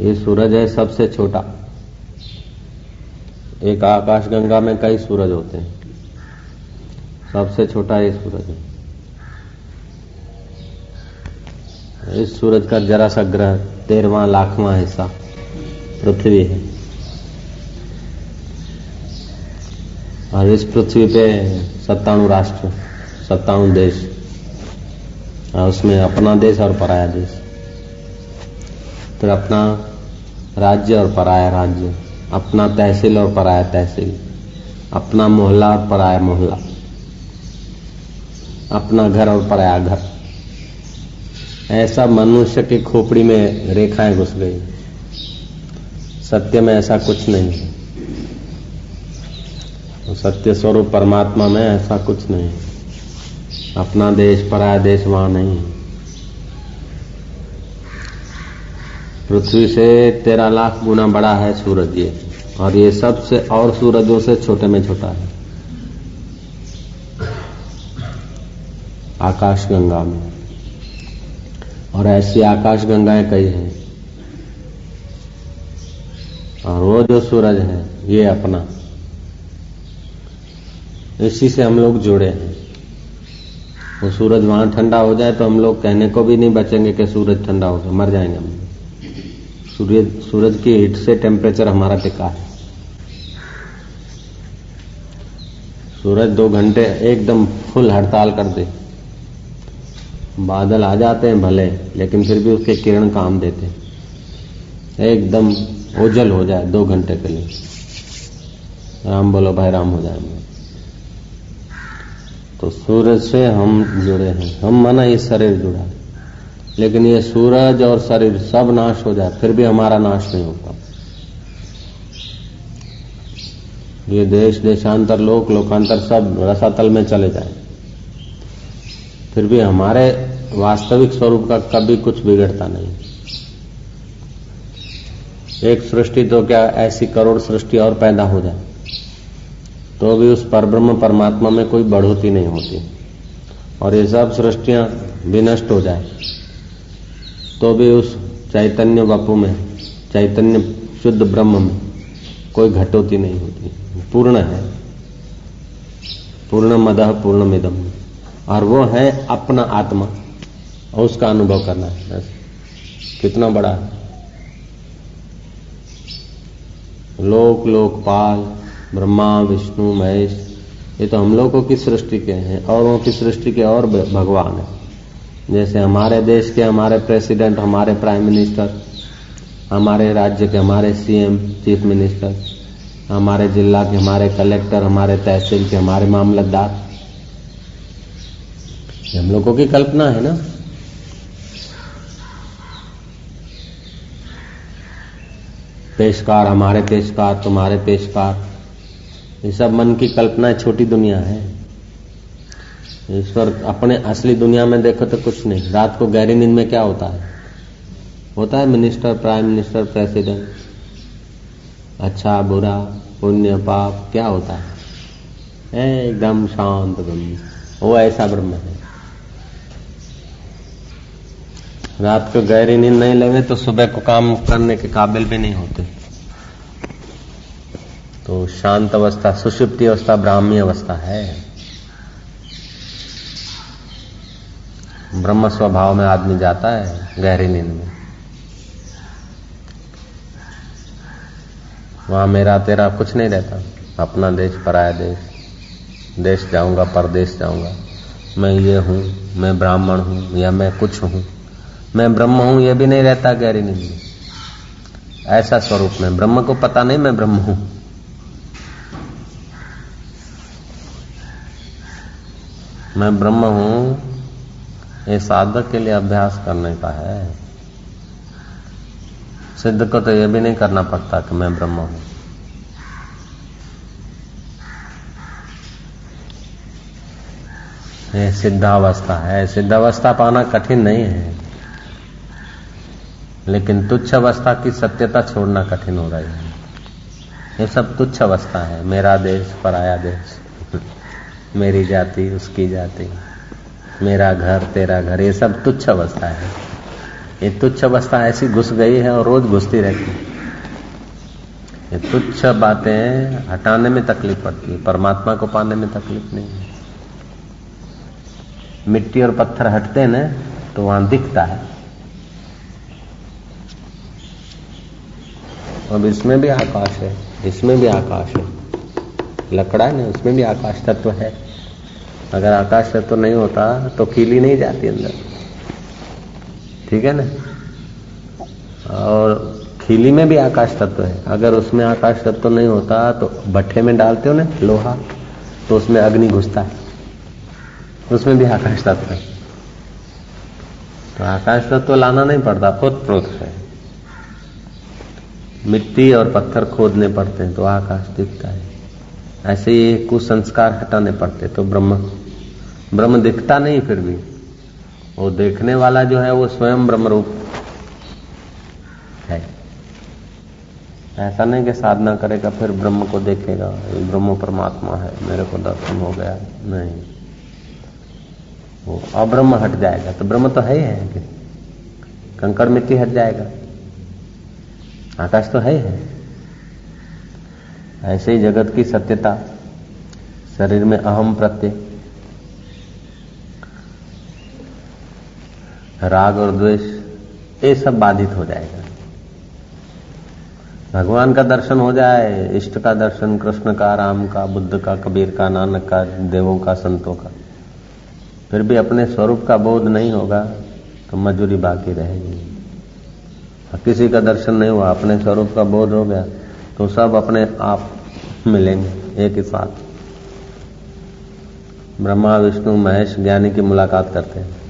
ये सूरज है सबसे छोटा। एक आकाश गंगा में कई सूरज होते हैं। सबसे छोटा ये सूरज है। इस सूरज का जरा सा ग्रह तेरहवा लाखवां हिस्सा पृथ्वी है। और इस पृथ्वी पे सत्ताणु राष्ट्र सत्ताणु देश, और उसमें अपना देश और पराया देश। फिर अपना राज्य और पराया राज्य, अपना तहसील और पराया तहसील, अपना मोहल्ला और पराया मोहल्ला, अपना घर और पराया घर। ऐसा मनुष्य की खोपड़ी में रेखाएँ घुस गई। सत्य में ऐसा कुछ नहीं। है सत्य स्वरूप परमात्मा में ऐसा कुछ नहीं। अपना देश पराया देश वहाँ नहीं। है पृथ्वी से तेरह लाख गुना बड़ा है सूरज ये, और ये सबसे और सूरजों से छोटे में छोटा है। आकाश गंगा में। और ऐसी आकाश गंगाएँ कई हैं। और वो जो सूरज है, ये अपना। इसी से हम लोग जुड़े हैं। वो सूरज वहाँ ठंडा हो जाए तो हम लोग कहने को भी नहीं बचेंगे कि सूरज ठंडा हो गया, मर जाएँगे हम। सूर्य, सूरज की हीट से टेम्परेचर हमारा टिका है। सूरज दो घंटे एकदम फुल हड़ताल कर दे। बादल आ जाते हैं भले, लेकिन फिर भी उसके किरण काम देते एकदम ओझल हो जाए दो घंटे के लिए। राम बोलो भाई, राम हो जाए। तो सूरज से हम जुड़े हैं। हम माना ये शरीर जुड़ा है। लेकिन ये सूरज और शरीर सब नाश हो जाए, फिर भी हमारा नाश नहीं होता। ये देश, देशांतर, लोक, लोकांतर सब रसातल में चले जाए। फिर भी हमारे वास्तविक स्वरूप का कभी कुछ बिगड़ता नहीं। एक सृष्टि तो क्या ऐसी करोड़ सृष्टि और पैदा हो जाए? तो भी उस परब्रह्म परमात्मा में कोई बढ़ोती नहीं होती। और ये सब सृष्टियाँ विनष्ट हो जाए। तो भी उस चैतन्य वपु में, चैतन्य शुद्ध ब्रह्म में कोई घटोती नहीं होती। पूर्ण है। पूर्ण मदह पूर्ण मिदम और वो है अपना आत्मा, और उसका अनुभव करना है। कितना बड़ा है। लोक लोकपाल ब्रह्मा, विष्णु, महेश, ये तो हम लोगों की सृष्टि के हैं, औरों की सृष्टि के और भगवान है। जैसे हमारे देश के हमारे प्रेसिडेंट, हमारे प्राइम मिनिस्टर, हमारे राज्य के हमारे सीएम, चीफ मिनिस्टर, हमारे जिला के हमारे कलेक्टर, हमारे तहसील के हमारे मामलतदार। हम लोगों की कल्पना है ना? पेशकार, हमारे पेशकार, तुम्हारे पेशकार, ये सब मन की कल्पना है, छोटी दुनिया है। ईश्वर अपने असली दुनिया में देखो तो कुछ नहीं। रात को गहरी नींद में क्या होता है? होता है मिनिस्टर प्राइम मिनिस्टर प्रेसिडेंट अच्छा बुरा, पुण्य, पाप, क्या होता है? एकदम शांत ब्रह्म वो ऐसा ब्रह्म है। रात को गहरी नींद नहीं लगे तो सुबह को काम करने के काबिल भी नहीं होते। तो शांत अवस्था, सुषुप्ति अवस्था, ब्राह्मी अवस्था है। ब्रह्म स्वभाव में आदमी जाता है, गहरी नींद में। वहाँ मेरा तेरा कुछ नहीं रहता। अपना देश, पराया देश। देश जाऊँगा, परदेश जाऊँगा। मैं ये हूँ, मैं ब्राह्मण हूँ, या मैं कुछ हूँ। मैं ब्रह्म हूँ यह भी नहीं रहता गहरी नींद में। ऐसा स्वरूप में। ब्रह्म को पता नहीं मैं ब्रह्म हूँ। मैं ब्रह्म हूँ ये साधक के लिए अभ्यास करने का है। सिद्ध को तो यह भी नहीं करना पड़ता कि मैं ब्रह्म हूँ। ये सिद्धावस्था है। सिद्धावस्था पाना कठिन नहीं है। लेकिन तुच्छ अवस्था की सत्यता छोड़ना कठिन हो रही है। ये सब तुच्छ अवस्था है। मेरा देश, पराया देश, मेरी जाति, उसकी जाति। मेरा घर, तेरा घर, ये सब तुच्छ अवस्था है। ये तुच्छ अवस्था ऐसी घुस गई है और रोज घुसती रहती है। ये तुच्छ बातें हटाने में तकलीफ़ पड़ती है, परमात्मा को पाने में तकलीफ़ नहीं है। मिट्टी और पत्थर हटते हैं ना तो वहाँ दिखता है। अब इसमें भी आकाश है, इसमें भी आकाश है। लकड़ा है ना उसमें भी आकाश तत्व है। अगर आकाश तत्व तो नहीं होता तो कीली नहीं जाती अंदर। ठीक है ना? और खीली में भी आकाश तत्व है। अगर उसमें आकाश तत्व नहीं होता तो भट्ठे में डालते हो ना, लोहा तो उसमें अग्नि घुसता है। उसमें भी आकाश तत्व है। तो आकाश तत्व लाना नहीं पड़ता, खुद प्रोत है। मिट्टी और पत्थर खोदने पड़ते हैं तो आकाश दिखता है। ऐसे ही कुसंस्कार हटाने पड़ते तो ब्रह्म ब्रह्म दिखता नहीं फिर भी। वो देखने वाला जो है वो स्वयं ब्रह्म रूप है। ऐसा नहीं कि साधना करेगा, फिर ब्रह्म को देखेगा ब्रह्म परमात्मा है, मेरे को दर्शन हो गया। नहीं। वो अब्रह्म हट जाएगा तो ब्रह्म तो है ही है कि कंकड़ मिट्टी हट जाएगा। आकाश तो है ही है। ऐसे ही जगत की सत्यता, शरीर में अहम प्रत्यय। राग और द्वेष, ये सब बाधित हो जाएगा। भगवान का दर्शन हो जाए, इष्ट का दर्शन, कृष्ण का, राम का, बुद्ध का, कबीर का, नानक का, देवों का, संतों का। फिर भी अपने स्वरूप का बोध नहीं होगा तो मजूरी बाकी रहेगी। किसी का दर्शन नहीं हुआ, अपने स्वरूप का बोध हो गया तो सब अपने आप मिलेंगे, एक ही साथ। ब्रह्मा, विष्णु, महेश, ज्ञानी की मुलाकात करते हैं।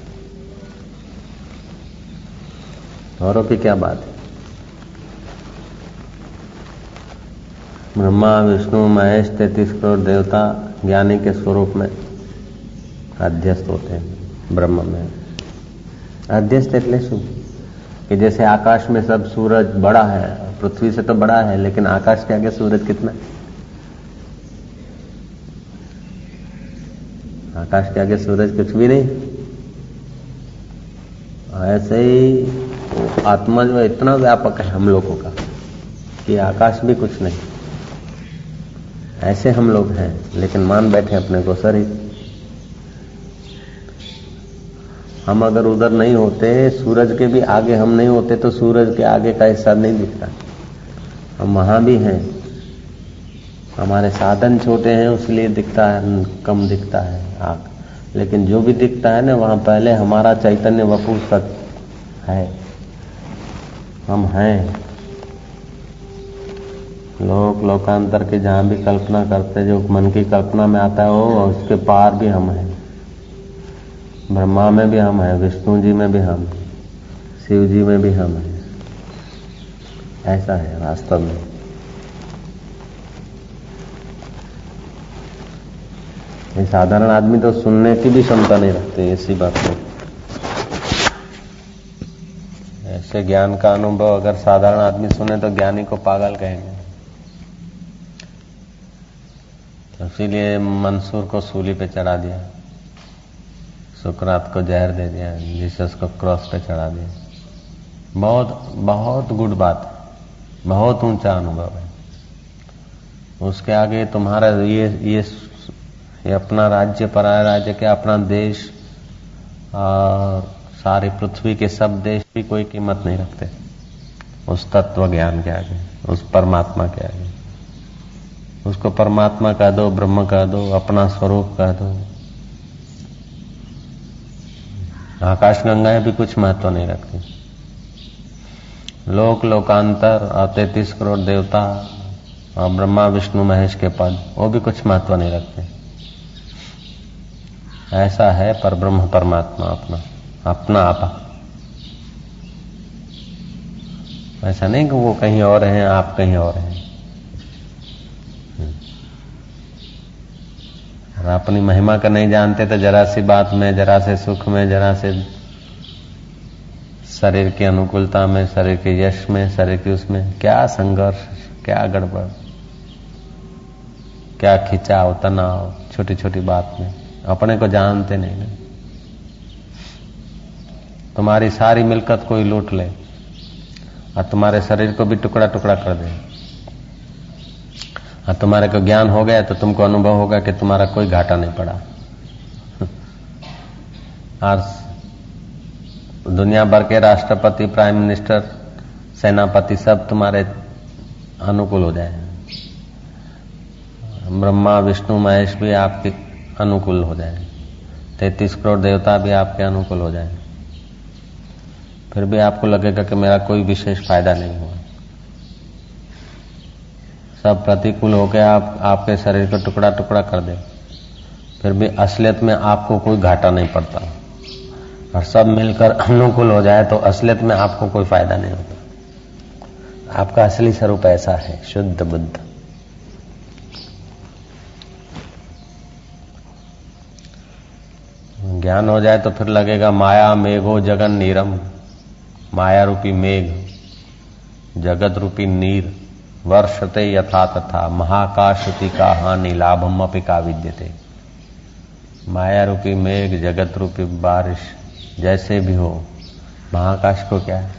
औरों की क्या बात है ब्रह्मा विष्णु महेश तैतीस करोड़ देवता ज्ञानी के स्वरूप में अध्यस्त होते हैं ब्रह्म में अध्यस्त એટલે શું कि जैसे आकाश में सब सूरज बड़ा है पृथ्वी से तो बड़ा है लेकिन आकाश के आगे सूरज कितना आकाश के आगे सूरज कुछ भी नहीं ऐसे ही आत्मा जो इतना व्यापक है हम लोगों का कि आकाश भी कुछ नहीं। ऐसे हम लोग हैं, लेकिन मान बैठे अपने को शरीर। हम अगर उधर नहीं होते, सूरज के भी आगे हम नहीं होते तो सूरज के आगे का हिस्सा नहीं दिखता। हम वहाँ भी हैं। हमारे साधन छोटे हैं, उसलिए दिखता है, कम दिखता है आग लेकिन जो भी दिखता है ना, वहाँ पहले हमारा चैतन्य वपू सत है। हम हैं। लोक लोकांतर के जहाँ भी कल्पना करते जो मन की कल्पना में आता है, वो उसके पार भी हम हैं। ब्रह्मा में भी हम हैं, विष्णु जी में भी हम शिव जी में भी हम हैं। ऐसा है वास्तव में। साधारण आदमी तो सुनने की भी क्षमता नहीं रखते ऐसी बात को ऐसे ज्ञान का अनुभव अगर साधारण आदमी सुने तो ज्ञानी को पागल कहेंगे। तो इसीलिए मंसूर को सूली पे चढ़ा दिया। सुकरात को जहर दे दिया। जीसस को क्रॉस पे चढ़ा दिया। बहुत बहुत गुड बात है। बहुत ऊँचा अनुभव है। उसके आगे तुम्हारा ये ये ये अपना राज्य, पराया राज्य, क्या अपना देश और सारी पृथ्वी के सब देश भी कोई कीमत नहीं रखते। उस तत्व ज्ञान के आगे, उस परमात्मा के आगे। उसको परमात्मा कह दो, ब्रह्म कह दो, अपना स्वरूप कह दो। आकाश गंगाएँ भी कुछ महत्व नहीं रखती। लोक लोकांतर और तैतीस करोड़ देवता, और ब्रह्मा, विष्णु, महेश के पद, वो भी कुछ महत्व नहीं रखते। ऐसा है पर ब्रह्म परमात्मा अपना। अपना आपा। ऐसा नहीं कि वो कहीं और हैं, आप कहीं और हैं। और अपनी महिमा का नहीं जानते तो जरा सी बात में, जरा से सुख में, जरा से शरीर की अनुकूलता में, शरीर के यश में, शरीर की उसमें क्या संघर्ष, क्या गड़बड़, क्या खिंचाव, तनाव छोटी छोटी बात में। अपने को जानते नहीं। ना तुम्हारी सारी मिलकत कोई लूट ले और तुम्हारे शरीर को भी टुकड़ा टुकड़ा कर दे। और तुम्हारे को ज्ञान हो गया तो तुमको अनुभव होगा कि तुम्हारा कोई घाटा नहीं पड़ा। और दुनिया भर के राष्ट्रपति, प्राइम मिनिस्टर, सेनापति सब तुम्हारे अनुकूल हो जाए। ब्रह्मा, विष्णु, महेश भी आपके अनुकूल हो जाए। तैतीस करोड़ देवता भी आपके अनुकूल हो जाए। फिर भी आपको लगेगा कि मेरा कोई विशेष फ़ायदा नहीं हुआ। सब प्रतिकूल होकर आप, आपके शरीर को टुकड़ा टुकड़ा कर दे। फिर भी असलियत में आपको कोई घाटा नहीं पड़ता। और सब मिलकर अनुकूल हो जाए तो असलियत में आपको कोई फ़ायदा नहीं होता। आपका असली स्वरूप ऐसा है, शुद्ध बुद्ध। ज्ञान हो जाए तो फिर लगेगा, माया मेघो जगन नीरम। माया रूपी मेघ जगत रूपी नीर, वर्षते यथा तथा, महाकाशति का हानि, लाभम अपिका विद्यते। माया रूपी मेघ जगत रूपी बारिश, जैसे भी हो, महाकाश को क्या है?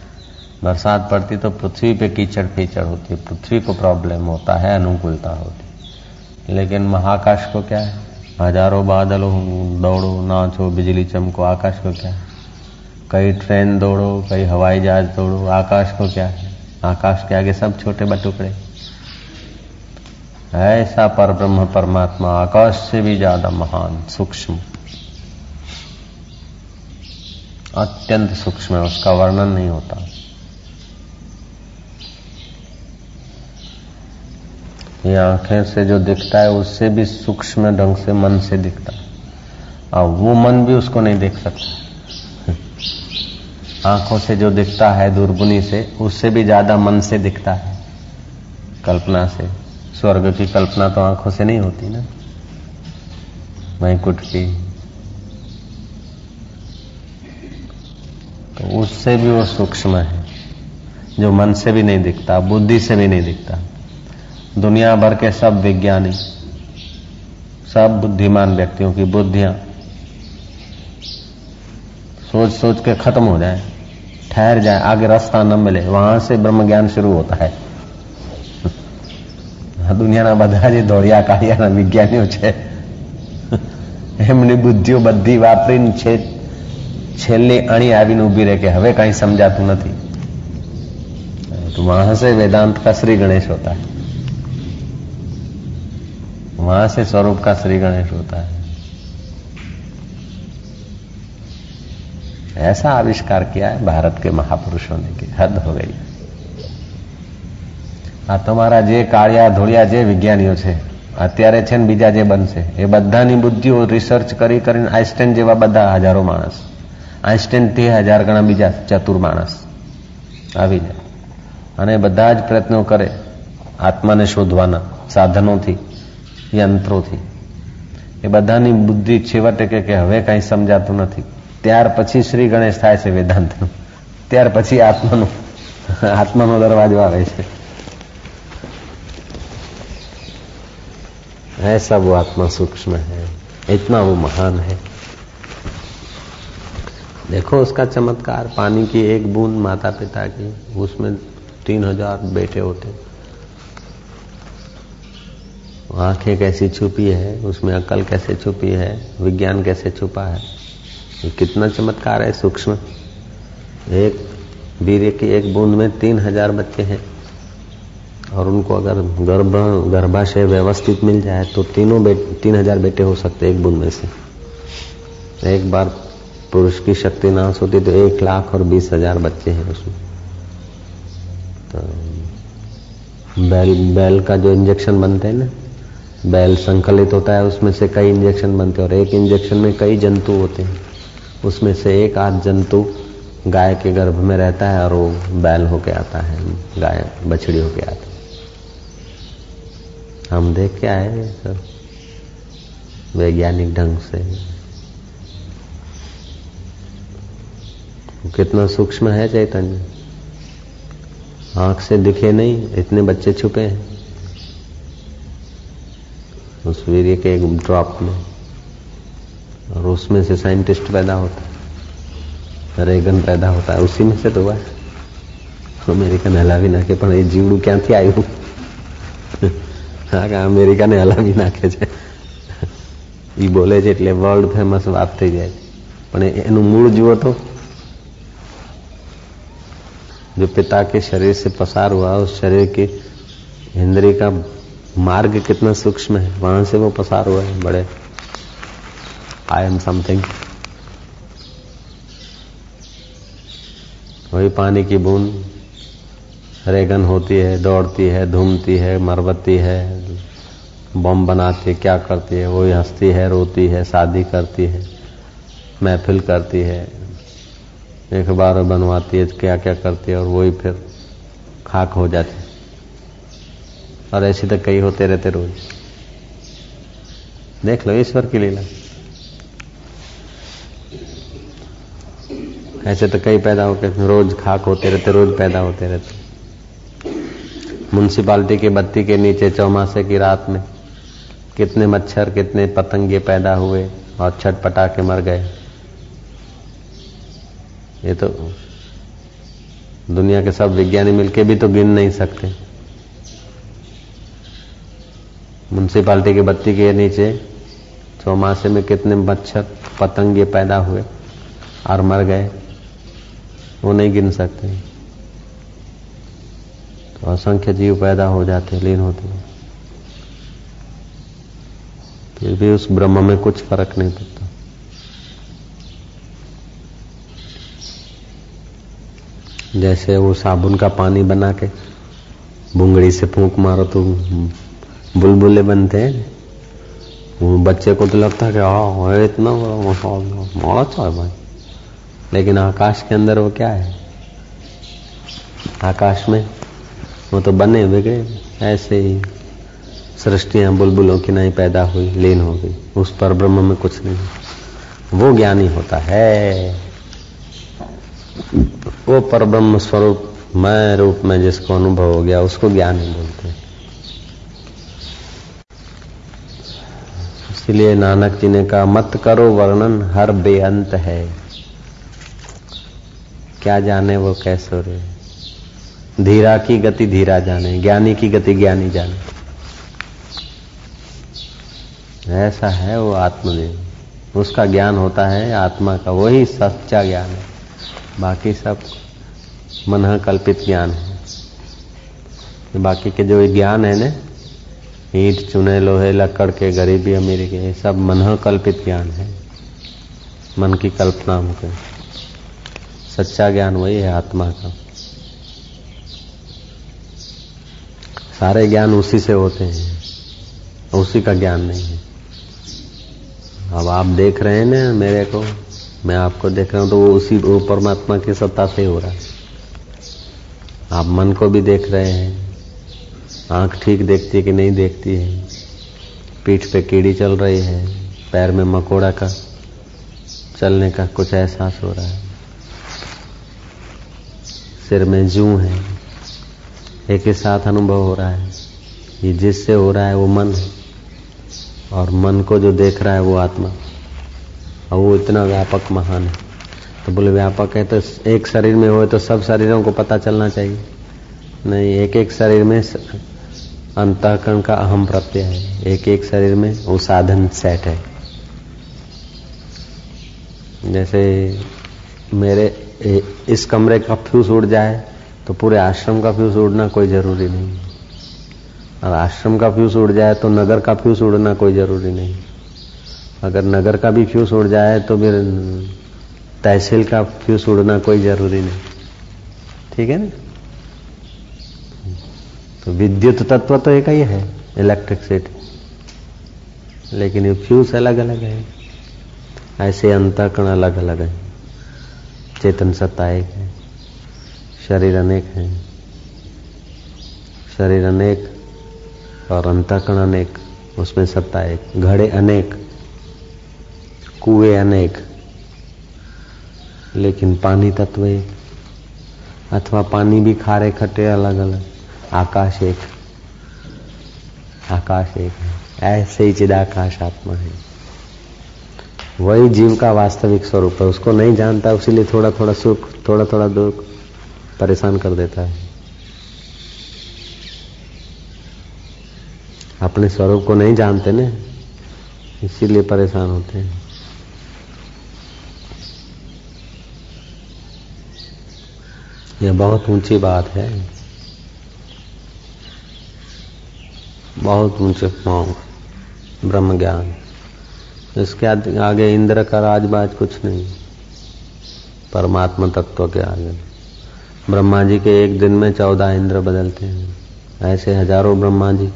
बरसात पड़ती तो पृथ्वी पे कीचड़ कीचड़ होती है, पृथ्वी को प्रॉब्लम होता है, अनुकूलता होती लेकिन महाकाश को क्या है? हज़ारों बादल, दौड़ो, नाचो, बिजली चमको, आकाश को क्या है? कई ट्रेन दौड़ो कई हवाई जहाज़ दौड़ो, आकाश को क्या? आकाश के आगे सब छोटे बटुकड़े। ऐसा पर ब्रह्म परमात्मा आकाश से भी ज़्यादा महान, सूक्ष्म। अत्यंत सूक्ष्म है, उसका वर्णन नहीं होता। ये आँखें से जो दिखता है, उससे भी सूक्ष्म ढंग से मन से दिखता है। और वो मन भी उसको नहीं देख सकता। आँखों से जो दिखता है दूरबुनी से, उससे भी ज़्यादा मन से दिखता है। कल्पना से। स्वर्ग की कल्पना तो आँखों से नहीं होती ना। वहीं की तो उससे भी वो सूक्ष्म है। जो मन से भी नहीं दिखता, बुद्धि से भी नहीं दिखता। दुनिया भर के सब विज्ञानी, सब बुद्धिमान व्यक्तियों की बुद्धियाँ सोच सोच के खत्म हो जाए। ठहर जाए आगे रास्ता न मिले वहां से ब्रह्म ज्ञान शुरू होता है દુનિયાના બધા જે દોડિયા કાઢ્યાના વિજ્ઞાનીઓ છે એમની બુદ્ધિઓ બધી વાપરીને છે છેલ્લી અણી આવીને ઉભી રહે કે હવે કઈ સમજાતું નથી तो वहां से वेदांत का श्री गणेश होता है वहां से स्वरूप का श्री गणेश होता है ऐसा आविष्कार किया है भारत के महापुरुषों ने कि हद हो गई આ તમારા જે કાળિયા ધોળિયા જે વિજ્ઞાનીઓ છે અત્યારે છે ને બીજા જે બનશે એ બધાની બુદ્ધિઓ રિસર્ચ કરી કરીને આઈસ્ટેન જેવા બધા હજારો માણસ આઈન્સ્ટેન થી હજાર ગણા બીજા ચતુર માણસ આવી જાય અને બધા જ પ્રયત્નો કરે આત્માને શોધવાના સાધનોથી યંત્રોથી એ બધાની બુદ્ધિ છેવટે કે હવે કઈ સમજાતું નથી ત્યાર પછી શ્રી ગણેશ થાય છે વેદાંતનું ત્યાર પછી આત્માનો આત્માનો દરવાજો આવે છે ऐसा वो आत्मा सूक्ष्म है इतना वो महान है देखो उसका चमत्कार पानी की एक बूंद माता पिता की उसमें तीन हजार बेटे होते आंखें कैसी छुपी है उसमें अकल कैसे छुपी है विज्ञान कैसे छुपा है ये कितना चमत्कार है, सूक्ष्म। एक वीर की एक बूंद में तीन हज़ार बच्चे हैं। और उनको अगर गर्भ, गर्भाशय व्यवस्थित मिल जाए तो तीनों तीन हज़ार बेटे हो सकते एक बूंद में से। एक बार पुरुष की शक्ति नाश होती तो एक लाख और बीस हज़ार बच्चे हैं उसमें। तो बैल बैल का जो इंजेक्शन बनते हैं ना, बैल संकलित होता है, उसमें से कई इंजेक्शन बनते हैं, और एक इंजेक्शन में कई जंतु होते हैं। उसमें से एक आध जंतु गाय के गर्भ में रहता है और वो बैल होके आता है, गाय, बछड़ी होके आता है। हम देख के आए सब वैज्ञानिक ढंग से। कितना सूक्ष्म है चैतन्य। आँख से दिखे नहीं, इतने बच्चे छुपे हैं। उस वीर्य के एक ड्रॉप में। और उसमें से साइंटिस्ट पैदा होता है રેગન પેદા હોતા है उसी में से तो हुआ है અમેરિકન હલાવી નાખે પણ એ જીવડું ક્યાંથી આવ્યું હા કે અમેરિકાને હલાવી નાખે છે એ બોલે છે એટલે વર્લ્ડ ફેમસ વાત થઈ જાય પણ એનું મૂળ જુઓ તો जो पिता के शरीर से पसार हुआ उस शरीर के इंद्रिय का मार्ग कितना सूक्ष्म है वहां से वो पसार हुआ है बड़े आई एम समथिंग वही पानी की बूंद, रेगन होती है, दौड़ती है, धूमती है, मरवती है, बम बनाती है, क्या करती है, वही हंसती है, रोती है, शादी करती है, महफिल करती है, एक बार बनवाती है, क्या क्या करती है, और वही फिर खाक हो जाती है। और ऐसे तो कई होते रहते रोज। देख लो, ईश्वर की लीला। ऐसे तो कई पैदा होते रोज खाक होते रहते, रोज पैदा होते रहते। म्यूनसिपालिटी की बत्ती के नीचे चौमासे की रात में कितने मच्छर, कितने पतंगे पैदा हुए और छटपटा के मर गए। ये तो दुनिया के सब विज्ञानी मिलके भी तो गिन नहीं सकते। म्यूनसिपालिटी की बत्ती के नीचे चौमासे में कितने मच्छर, पतंगे पैदा हुए और मर गए। वो नहीं गिन सकते। तो असंख्य जीव पैदा हो जाते, लीन होते। फिर भी उस ब्रह्म में कुछ फ़र्क नहीं पड़ता। जैसे वो साबुन का पानी बना के बुंगड़ी से फूंक मारो तो बुलबुले बनते हैं। वो बच्चे को तो लगता है कि हाँ इतना बड़ा अच्छा है भाई। लेकिन आकाश के अंदर वो क्या है? आकाश में वो तो बने गए ऐसे ही सृष्टियाँ, बुलबुलों की नहीं पैदा हुई, लीन हो गई। उस पर ब्रह्म में कुछ नहीं। वो ज्ञानी होता है। वो पर ब्रह्म स्वरूप, मैं रूप में जिसको अनुभव हो गया, उसको ज्ञानी बोलते हैं। इसलिए नानक जी ने कहा, मत करो वर्णन, हर बेअंत है। क्या जाने वो कैसे रहे धीरा की गति धीरा जाने, ज्ञानी की गति ज्ञानी जाने। ऐसा है वो आत्मदेव। उसका ज्ञान होता है, आत्मा का वही सच्चा ज्ञान है। बाकी सब मन कल्पित ज्ञान है। बाकी के जो ज्ञान है ना, ईट चुने, लोहे, लकड़ के, गरीबी, अमीर के सब मन कल्पित ज्ञान है। मन की कल्पना के सच्चा ज्ञान वही है आत्मा का। सारे ज्ञान उसी से होते हैं, उसी का ज्ञान नहीं है। अब आप देख रहे हैं ना मेरे को, मैं आपको देख रहा हूँ तो वो उसी वो परमात्मा की सत्ता से हो रहा है। आप मन को भी देख रहे हैं, आँख ठीक देखती है कि नहीं देखती है, पीठ पे कीड़ी चल रही है, पैर में मकोड़ा का चलने का कुछ एहसास हो रहा है। सिर में जू है। एक ही साथ अनुभव हो रहा है। ये जिससे हो रहा है वो मन है। और मन को जो देख रहा है वो आत्मा। और वो इतना व्यापक महान है। तो बोले, व्यापक है तो एक शरीर में हो तो सब शरीरों को पता चलना चाहिए। नहीं एक एक शरीर में अंतकरण का अहम प्रत्यय है। एक एक शरीर में वो साधन सेट है। जैसे मेरे इस कमरे का फ्यूज उड़ जाए तो पूरे आश्रम का फ्यूज उड़ना कोई ज़रूरी नहीं। और आश्रम का फ्यूज उड़ जाए तो नगर का फ्यूज उड़ना कोई ज़रूरी नहीं। अगर नगर का भी फ्यूज उड़ जाए तो फिर तहसील का फ्यूज उड़ना कोई ज़रूरी नहीं। ठीक है ना? तो विद्युत तत्व तो एक ही है इलेक्ट्रिसिटी लेकिन ये फ्यूज अलग अलग है। ऐसे अंतकण अलग अलग है। चेतन सत्ता एक है, शरीर अनेक हैं। शरीर अनेक और अंतकण अनेक, उसमें सत्ता एक घड़े अनेक, कुएँ अनेक, लेकिन पानी तत्व एक, अथवा पानी भी खारे खट्टे अलग अलग आकाश एक आकाश एक है। ऐसे ही चिदाकाश आत्मा है। वही जीव का वास्तविक स्वरूप है। उसको नहीं जानता, उसीलिए थोड़ा थोड़ा सुख थोड़ा थोड़ा दुख परेशान कर देता है। अपने स्वरूप को नहीं जानते ना, इसीलिए परेशान होते हैं। यह बहुत ऊँची बात है। बहुत ऊँचे ब्रह्म ज्ञान इसके आगे इंद्र का राजबाज कुछ नहीं। परमात्मा तत्व के आगे। ब्रह्मा जी के एक दिन में चौदह इंद्र बदलते हैं। ऐसे हज़ारों ब्रह्मा जी,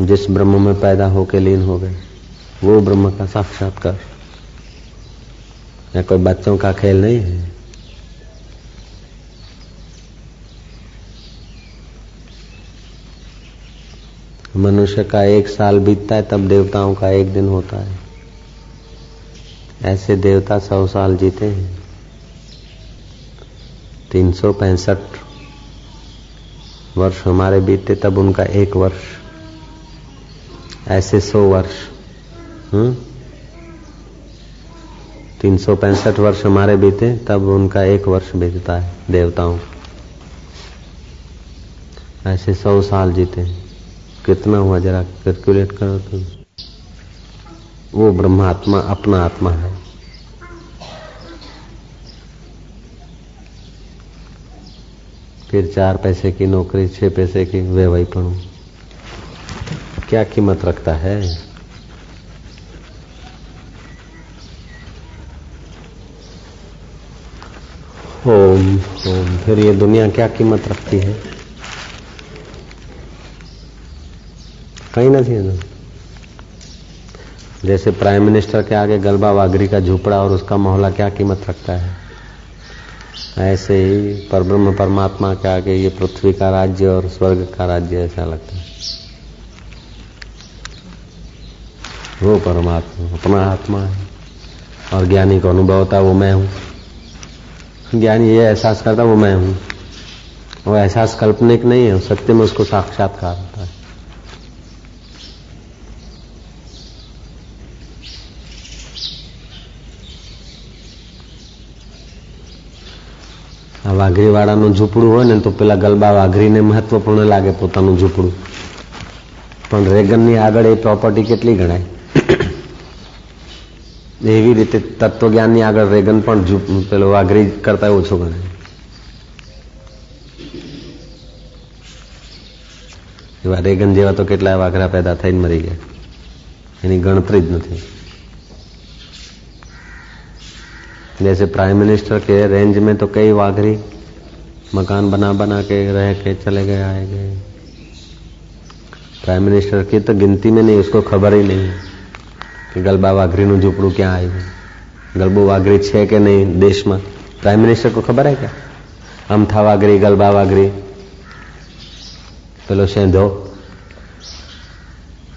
जिस ब्रह्म में पैदा होके लीन हो गए, वो ब्रह्म का साक्षात्कार। या कोई बच्चों का खेल नहीं है। मनुष्य का एक साल बीतता है, तब देवताओं का एक दिन होता है। ऐसे देवता सौ साल जीते हैं। तीन सौ पैंसठ वर्ष हमारे बीते तब उनका एक वर्ष। ऐसे सौ वर्ष हम्म? तीन सौ पैंसठ वर्ष हमारे बीते, तब उनका एक वर्ष बीतता है देवताओं ऐसे सौ साल जीते हैं। कितना हुआ जरा कैलकुलेट करो तुम वो ब्रह्मात्मा अपना आत्मा है। फिर चार पैसे की नौकरी, छह पैसे की, वे वही पढ़ू। क्या कीमत रखता है? ओम ओम, फिर ये दुनिया क्या कीमत रखती है? कहीं ना थी जैसे प्राइम मिनिस्टर के आगे गलबा वागरी का झूपड़ा और उसका मोहल्ला क्या कीमत रखता है? ऐसे ही परब्रह्म परमात्मा के आगे ये पृथ्वी का राज्य और स्वर्ग का राज्य, ऐसा लगता है। वो परमात्मा, अपना आत्मा है। और ज्ञानी को अनुभव होता वो मैं हूँ। ज्ञानी ये एहसास करता वो मैं हूँ। वो एहसास कल्पनिक नहीं है सत्य में उसको साक्षात्कार होता है। આ વાઘરીવાળાનું ઝૂંપડું હોય ને તો પેલા ગલબા વાઘરીને મહત્વપૂર્ણ લાગે પોતાનું ઝૂંપડું. પણ રેગનની આગળ એ પ્રોપર્ટી કેટલી ગણાય? એવી રીતે તત્વજ્ઞાનની આગળ રેગન પણ પેલો વાઘરી કરતા ઓછો ગણાય. એવા રેગન જેવા તો કેટલા વાઘરા પેદા થઈને મરી ગયા. એની ગણતરી જ નથી. जैसे प्राइम मिनिस्टर के रेंज में तो कई वाघरी मकान बना बना के रह के चले गए आए गए प्राइम मिनिस्टर की तो गिनती में नहीं उसको खबर ही नहीं कि गलबा वाघरी નું ઝૂંપડું ક્યાં આવ્યું ગલબો વાઘરી છે કે નહીં દેશમાં प्राइम मिनिस्टर को खबर है क्या अमथा वाघरी गलबा वाघरी પેલો શેંધો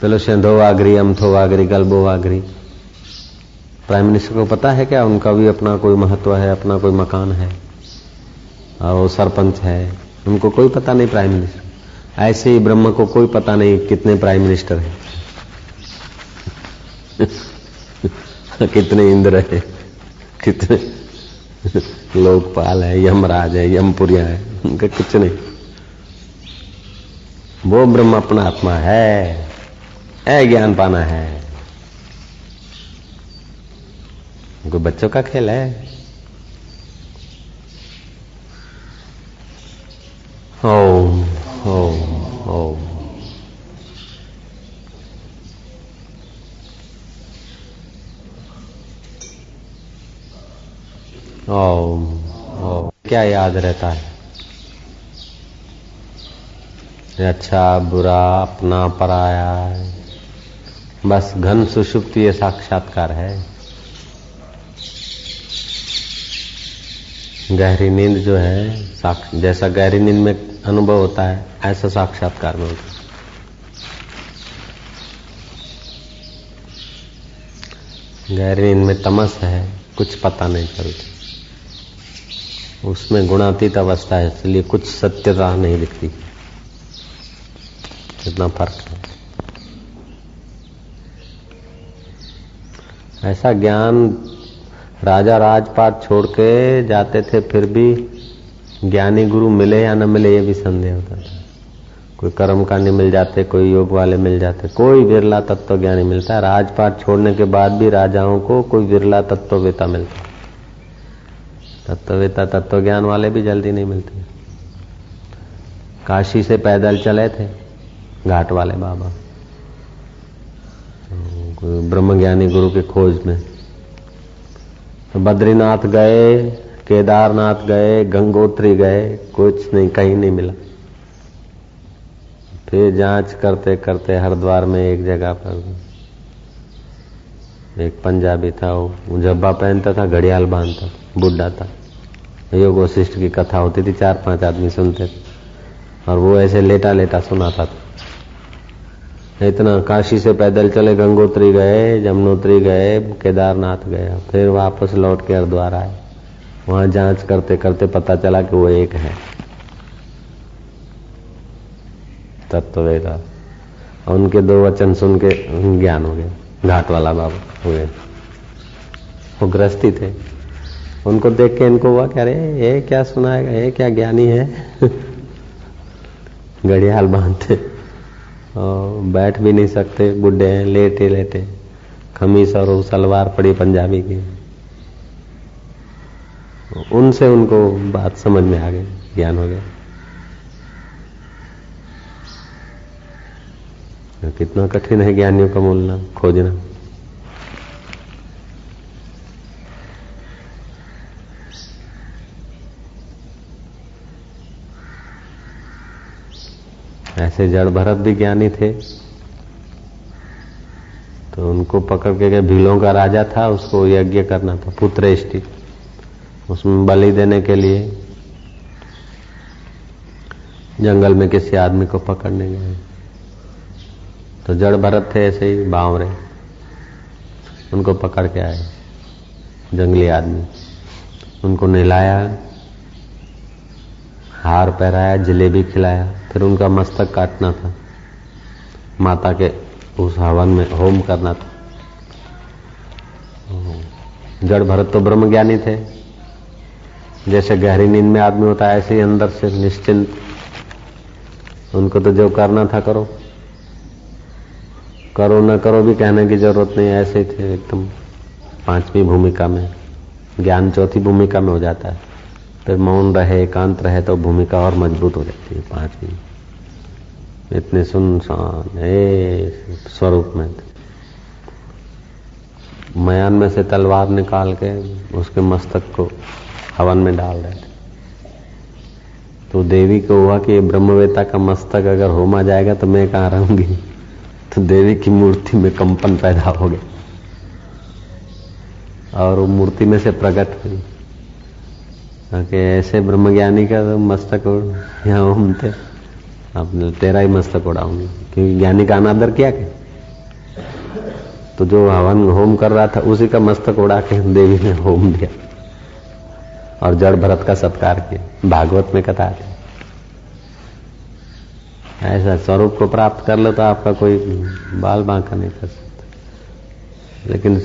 પેલો શેંધો વાઘરી અમથો વાઘરી ગલબો વાઘરી प्राइम मिनिस्टर को पता है क्या? उनका भी अपना कोई महत्व है, अपना कोई मकान है। और सरपंच है। उनको कोई पता नहीं प्राइम मिनिस्टर ऐसे ही ब्रह्म को कोई पता नहीं कितने प्राइम मिनिस्टर है। कितने इंद्र है। कितने लोकपाल है, यमराज है, यमपुरिया है। उनका कुछ नहीं। वो ब्रह्म अपना आत्मा है। है ज्ञान पाना है। कोई बच्चों का खेल है। ओम ओम ओम। ओम ओम। क्या याद रहता है? अच्छा बुरा, अपना, पराया। बस घन सुषुप्ति ये साक्षात्कार है। गहरी नींद जो है, साक्ष, जैसा गहरी नींद में अनुभव होता है, ऐसा साक्षात्कार में होता है। गहरी नींद में तमस है, कुछ पता नहीं चलता। उसमें गुणातीत अवस्था है, इसलिए कुछ सत्यता नहीं दिखती। इतना फ़र्क है। ऐसा ज्ञान राजा राजपाट छोड़ के जाते थे, फिर भी ज्ञानी गुरु मिले या न मिले, ये भी संदेह होता था। कोई कर्म कांडी मिल जाते, कोई योग वाले मिल जाते, कोई विरला तत्व ज्ञानी मिलता। है राजपाट छोड़ने के बाद भी राजाओं को कोई विरला तत्ववेता मिलता। तत्ववेता तत्व ज्ञान वाले भी जल्दी नहीं मिलते। काशी से पैदल चले थे, घाट वाले बाबा। ब्रह्म ज्ञानी गुरु की खोज में तो बद्रीनाथ गए, केदारनाथ गए, गंगोत्री गए, कुछ नहीं, कहीं नहीं मिला। फिर जाँच करते करते हरिद्वार में एक जगह पर एक पंजाबी था, वो जब्बा पहनता था, घड़ियाल बांधता बुढ़ा था। योग वशिष्ठ की कथा होती थी, चार पाँच आदमी सुनते थे। और वो ऐसे लेटा लेटा सुनाता था। इतना, काशी से पैदल चले, गंगोत्री गए जमुनोत्री गए, केदारनाथ गए, फिर वापस लौट के हरिद्वार आए। वहाँ जाँच करते करते पता चला कि वो एक है। तत्ववेदा और उनके दो वचन सुन के ज्ञान हो गया घाट वाला बाबा हुए। वो ग्रस्ती थे। उनको देख के इनको हुआ क्या रे ये क्या सुनाएगा? ये क्या ज्ञानी है? घड़ियाल बांधते। और बैठ भी नहीं सकते, बुढ़े हैं, लेटे लेटे। खमीस और सलवार पड़ी पंजाबी की। उनसे उनको बात समझ में आ गई, ज्ञान हो गया। कितना कठिन है ज्ञानियों का मूलना खोजना। ऐसे जड़ भरत भी ज्ञानी थे। तो उनको पकड़ के गए भीलों का राजा था, उसको यज्ञ करना था, पुत्रेष्टि, उसमें बलि देने के लिए। जंगल में किसी आदमी को पकड़ने गए। तो जड़ भरत थे ऐसे ही, बावरे। उनको पकड़ के आए, जंगली आदमी। उनको नहलाया हार पहराया, जलेबी खिलाया, फिर उनका मस्तक काटना था। माता के उस हवन में होम करना था। जड़ भरत तो ब्रह्म ज्ञानी थे। जैसे गहरी नींद में आदमी होता है, ऐसे ही अंदर से निश्चिंत। उनको तो जो करना था करो। करो ना करो भी कहने की ज़रूरत नहीं, ऐसे ही थे एकदम। पांचवी भूमिका में, ज्ञान चौथी भूमिका में हो जाता है। फिर मौन रहे, एकांत रहे तो भूमिका और मज़बूत हो जाती है पांचवी। इतने सुनसान स्वरूप में मयान में से तलवार निकाल के उसके मस्तक को हवन में डाल रहे थे। तो देवी को हुआ कि ब्रह्मवेता का मस्तक अगर होमा जाएगा तो मैं कहाँ रहूँगी? तो देवी की मूर्ति में कंपन पैदा हो गया। और वो मूर्ति में से प्रकट हुई। कि ऐसे ब्रह्मज्ञानी का तो मस्तक यहाँ होम थे अब तेरा ही मस्तक उड़ाऊँगी। क्योंकि ज्ञानी का अनादर किया क्या? तो जो हवन होम कर रहा था, उसी का मस्तक उड़ा के देवी ने होम दिया। और जड़ भरत का सत्कार किया। भागवत में कथा है ऐसा स्वरूप को प्राप्त कर लो तो आपका कोई बाल बांका नहीं कर सकता। लेकिन